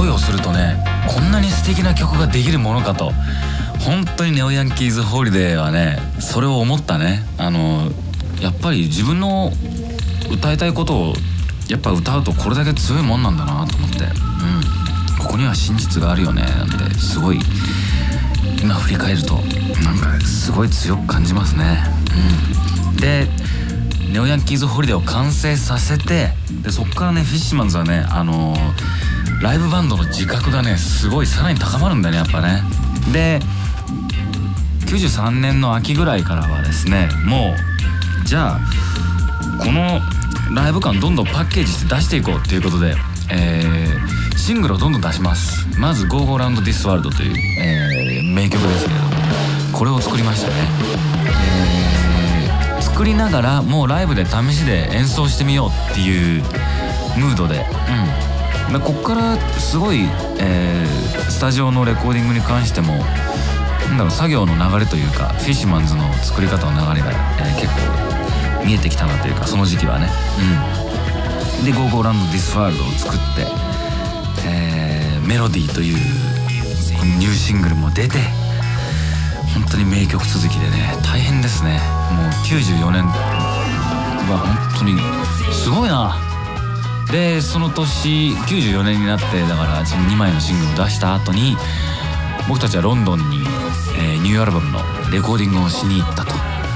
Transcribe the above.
素敵な声をするとねこんなに素敵な曲ができるものかと。本当にネオヤンキーズホリデーはねそれを思ったね。あのやっぱり自分の歌いたいことをやっぱ歌うとこれだけ強いもんなんだなと思って。うん。ここには真実があるよね。なんてすごい今振り返るとなんかすごい強く感じますね。うん。でネオヤンキーズホリデーを完成させてでそっからねフィッシュマンズはねあのーライブバンドの自覚がねすごいさらに高まるんだよねやっぱね。で93年の秋ぐらいからはですねもうじゃあこのライブ感どんどんパッケージして出していこうっていうことで、えーシングルをどんどん出します。まず「Go Go Round This World」という、えー名曲ですけどこれを作りましたね、えー作りながらもうライブで試しで演奏してみようっていうムードで、うん、でこっからすごい、えースタジオのレコーディングに関してもなんだろう作業の流れというかフィッシュマンズの作り方の流れが、えー結構見えてきたなというかその時期はね。うん、で「ゴーゴーランド・ディス・ワールド」を作って、えーメロディーというこのニューシングルも出て本当に名曲続きでね大変ですね。もう94年は本当にすごいな。でその年94年になってだからその2枚のシングルを出した後に僕たちはロンドンに、えーニューアルバムのレコーディングをしに行ったと。